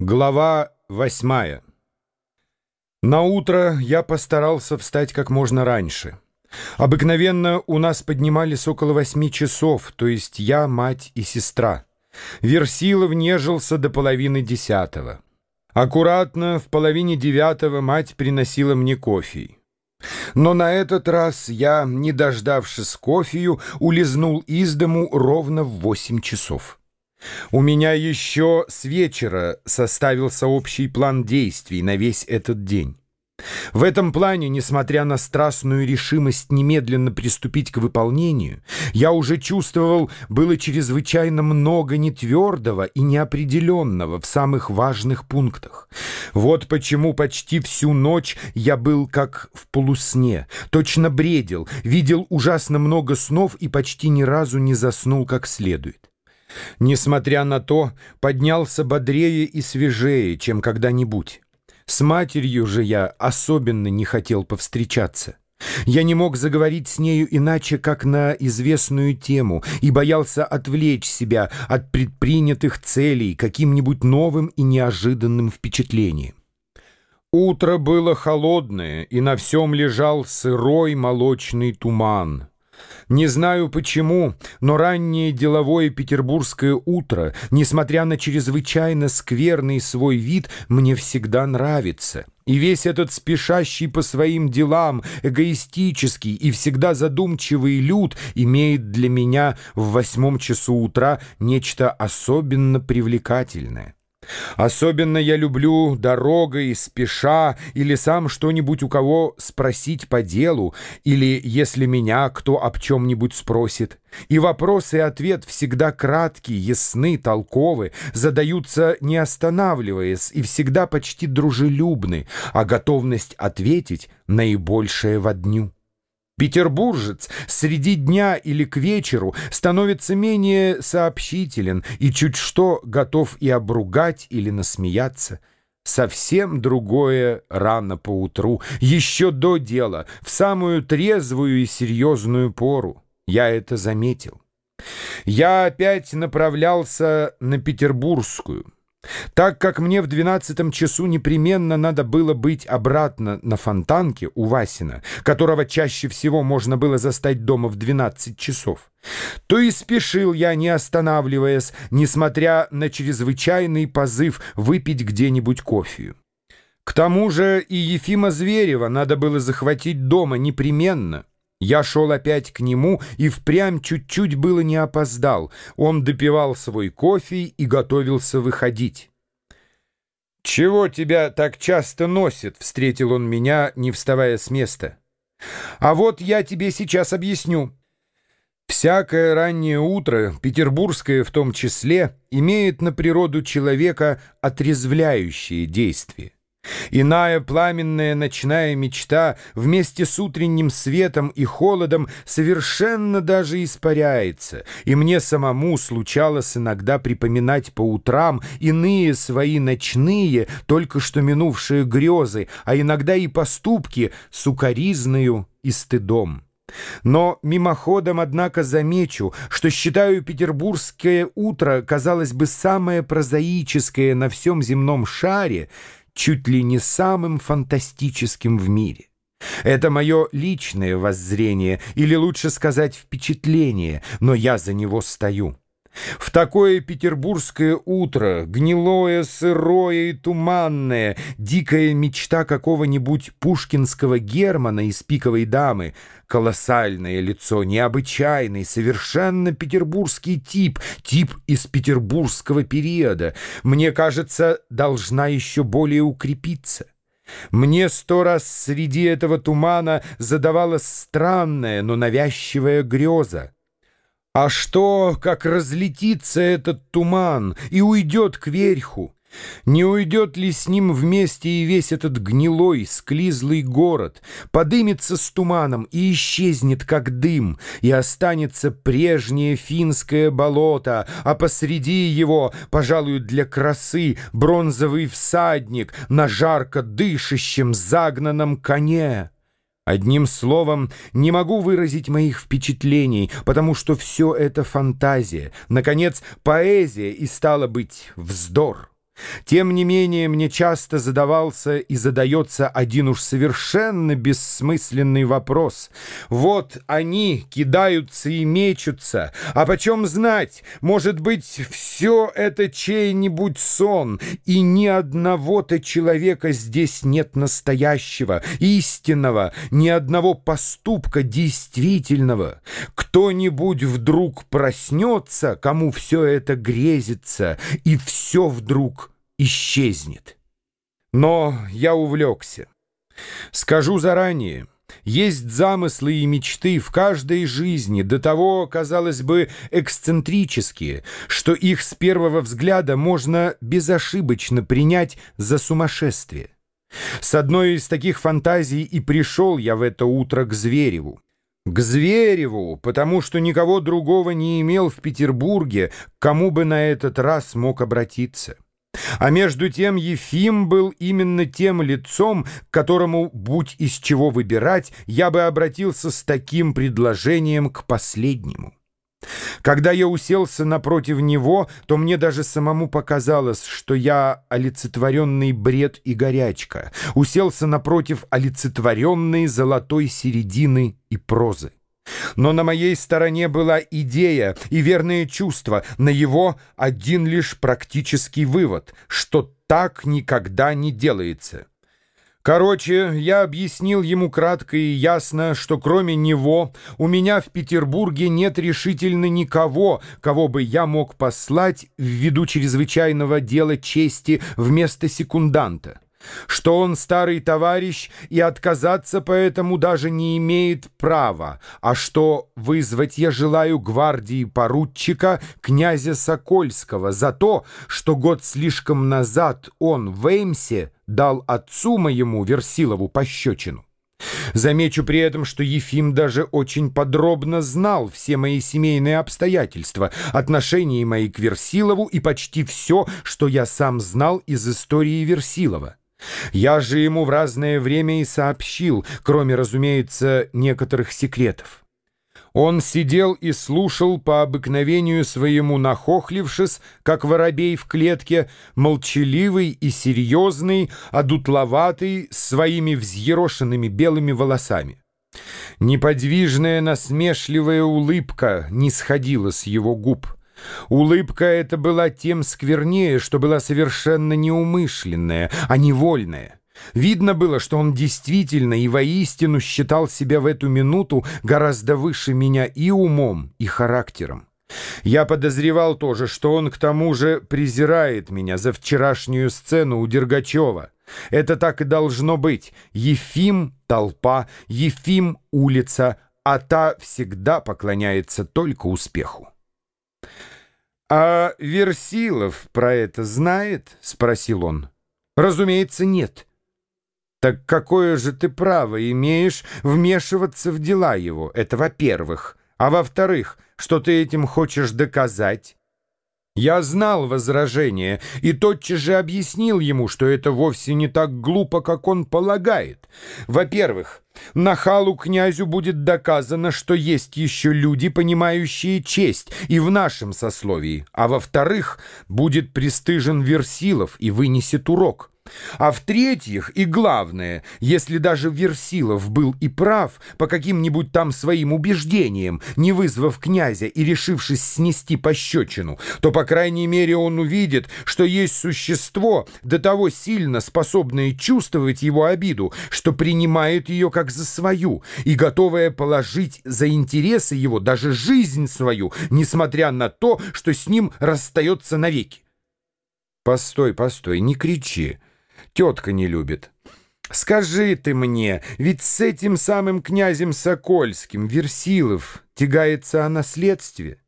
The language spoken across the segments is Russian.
Глава восьмая На утро я постарался встать как можно раньше. Обыкновенно у нас поднимались около восьми часов, то есть я, мать и сестра. Версилов нежился до половины десятого. Аккуратно в половине девятого мать приносила мне кофе. Но на этот раз я, не дождавшись кофею, улизнул из дому ровно в восемь часов. У меня еще с вечера составился общий план действий на весь этот день. В этом плане, несмотря на страстную решимость немедленно приступить к выполнению, я уже чувствовал, было чрезвычайно много нетвердого и неопределенного в самых важных пунктах. Вот почему почти всю ночь я был как в полусне, точно бредил, видел ужасно много снов и почти ни разу не заснул как следует. Несмотря на то, поднялся бодрее и свежее, чем когда-нибудь. С матерью же я особенно не хотел повстречаться. Я не мог заговорить с нею иначе, как на известную тему, и боялся отвлечь себя от предпринятых целей каким-нибудь новым и неожиданным впечатлением. Утро было холодное, и на всем лежал сырой молочный туман. Не знаю почему, но раннее деловое петербургское утро, несмотря на чрезвычайно скверный свой вид, мне всегда нравится. И весь этот спешащий по своим делам, эгоистический и всегда задумчивый люд имеет для меня в восьмом часу утра нечто особенно привлекательное. Особенно я люблю дорогой, спеша, или сам что-нибудь у кого спросить по делу, или если меня кто об чем-нибудь спросит. И вопрос и ответ всегда краткие, ясны, толковы, задаются не останавливаясь и всегда почти дружелюбны, а готовность ответить наибольшая во дню. Петербуржец среди дня или к вечеру становится менее сообщителен и чуть что готов и обругать или насмеяться. Совсем другое рано поутру, еще до дела, в самую трезвую и серьезную пору. Я это заметил. Я опять направлялся на Петербургскую. Так как мне в двенадцатом часу непременно надо было быть обратно на фонтанке у Васина, которого чаще всего можно было застать дома в двенадцать часов, то и спешил я, не останавливаясь, несмотря на чрезвычайный позыв выпить где-нибудь кофею. К тому же и Ефима Зверева надо было захватить дома непременно — я шел опять к нему и впрямь чуть-чуть было не опоздал. Он допивал свой кофе и готовился выходить. «Чего тебя так часто носит?» — встретил он меня, не вставая с места. «А вот я тебе сейчас объясню». Всякое раннее утро, петербургское в том числе, имеет на природу человека отрезвляющее действие. Иная пламенная ночная мечта вместе с утренним светом и холодом совершенно даже испаряется, и мне самому случалось иногда припоминать по утрам иные свои ночные, только что минувшие грезы, а иногда и поступки с укоризною и стыдом. Но мимоходом, однако, замечу, что считаю петербургское утро, казалось бы, самое прозаическое на всем земном шаре — чуть ли не самым фантастическим в мире. Это мое личное воззрение, или лучше сказать впечатление, но я за него стою. В такое петербургское утро, гнилое, сырое и туманное, дикая мечта какого-нибудь пушкинского Германа из «Пиковой дамы», колоссальное лицо, необычайный, совершенно петербургский тип, тип из петербургского периода, мне кажется, должна еще более укрепиться. Мне сто раз среди этого тумана задавалась странная, но навязчивая греза. А что, как разлетится этот туман и уйдет к верху? Не уйдет ли с ним вместе и весь этот гнилой, склизлый город, подымется с туманом и исчезнет, как дым, и останется прежнее финское болото, а посреди его, пожалуй, для красы, бронзовый всадник на жарко дышащем загнанном коне? Одним словом, не могу выразить моих впечатлений, потому что все это фантазия, наконец, поэзия и, стало быть, вздор. Тем не менее, мне часто задавался и задается один уж совершенно бессмысленный вопрос. Вот они кидаются и мечутся, а почем знать, может быть, все это чей-нибудь сон, и ни одного-то человека здесь нет настоящего, истинного, ни одного поступка действительного. Кто-нибудь вдруг проснется, кому все это грезится, и все вдруг исчезнет. Но я увлекся. Скажу заранее, есть замыслы и мечты в каждой жизни, до того, казалось бы, эксцентрические, что их с первого взгляда можно безошибочно принять за сумасшествие. С одной из таких фантазий и пришел я в это утро к Звереву. К Звереву, потому что никого другого не имел в Петербурге, кому бы на этот раз мог обратиться. А между тем Ефим был именно тем лицом, к которому, будь из чего выбирать, я бы обратился с таким предложением к последнему. Когда я уселся напротив него, то мне даже самому показалось, что я олицетворенный бред и горячка, уселся напротив олицетворенной золотой середины и прозы. Но на моей стороне была идея и верное чувство, на его один лишь практический вывод, что так никогда не делается. Короче, я объяснил ему кратко и ясно, что кроме него у меня в Петербурге нет решительно никого, кого бы я мог послать ввиду чрезвычайного дела чести вместо секунданта что он старый товарищ и отказаться поэтому даже не имеет права, а что вызвать я желаю гвардии поручика князя Сокольского за то, что год слишком назад он в Эймсе дал отцу моему Версилову пощечину. Замечу при этом, что Ефим даже очень подробно знал все мои семейные обстоятельства, отношения мои к Версилову и почти все, что я сам знал из истории Версилова. Я же ему в разное время и сообщил, кроме, разумеется, некоторых секретов. Он сидел и слушал по обыкновению своему, нахохлившись, как воробей в клетке, молчаливый и серьезный, одутловатый, с своими взъерошенными белыми волосами. Неподвижная насмешливая улыбка не сходила с его губ. Улыбка эта была тем сквернее, что была совершенно неумышленная, а невольная. Видно было, что он действительно и воистину считал себя в эту минуту гораздо выше меня и умом, и характером. Я подозревал тоже, что он к тому же презирает меня за вчерашнюю сцену у Дергачева. Это так и должно быть. Ефим — толпа, Ефим — улица, а та всегда поклоняется только успеху. «А Версилов про это знает?» — спросил он. «Разумеется, нет». «Так какое же ты право имеешь вмешиваться в дела его? Это во-первых. А во-вторых, что ты этим хочешь доказать?» Я знал возражение и тотчас же объяснил ему, что это вовсе не так глупо, как он полагает. Во-первых, нахалу князю будет доказано, что есть еще люди, понимающие честь, и в нашем сословии. А во-вторых, будет пристыжен Версилов и вынесет урок. А в-третьих, и главное, если даже Версилов был и прав по каким-нибудь там своим убеждениям, не вызвав князя и решившись снести пощечину, то, по крайней мере, он увидит, что есть существо, до того сильно способное чувствовать его обиду, что принимает ее как за свою и готовое положить за интересы его даже жизнь свою, несмотря на то, что с ним расстается навеки. «Постой, постой, не кричи!» Тетка не любит. Скажи ты мне, ведь с этим самым князем Сокольским Версилов тягается о наследстве.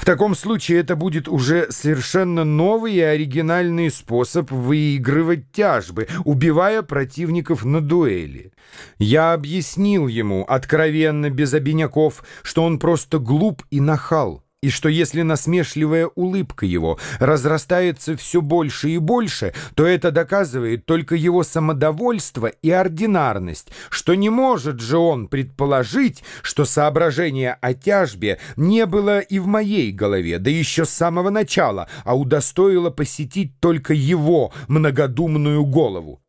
В таком случае это будет уже совершенно новый и оригинальный способ выигрывать тяжбы, убивая противников на дуэли. Я объяснил ему, откровенно, без обиняков, что он просто глуп и нахал и что если насмешливая улыбка его разрастается все больше и больше, то это доказывает только его самодовольство и ординарность, что не может же он предположить, что соображение о тяжбе не было и в моей голове, да еще с самого начала, а удостоило посетить только его многодумную голову.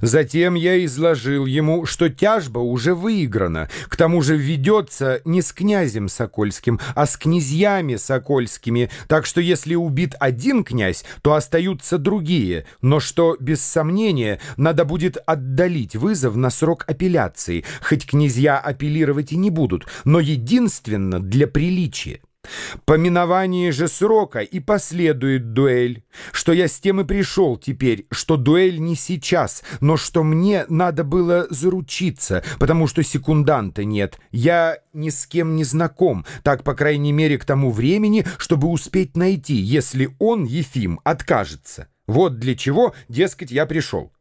Затем я изложил ему, что тяжба уже выиграна, к тому же ведется не с князем Сокольским, а с князьями Сокольскими, так что если убит один князь, то остаются другие, но что, без сомнения, надо будет отдалить вызов на срок апелляции, хоть князья апеллировать и не будут, но единственно для приличия. По миновании же срока и последует дуэль, что я с тем и пришел теперь, что дуэль не сейчас, но что мне надо было заручиться, потому что секунданта нет, я ни с кем не знаком, так, по крайней мере, к тому времени, чтобы успеть найти, если он, Ефим, откажется. Вот для чего, дескать, я пришел.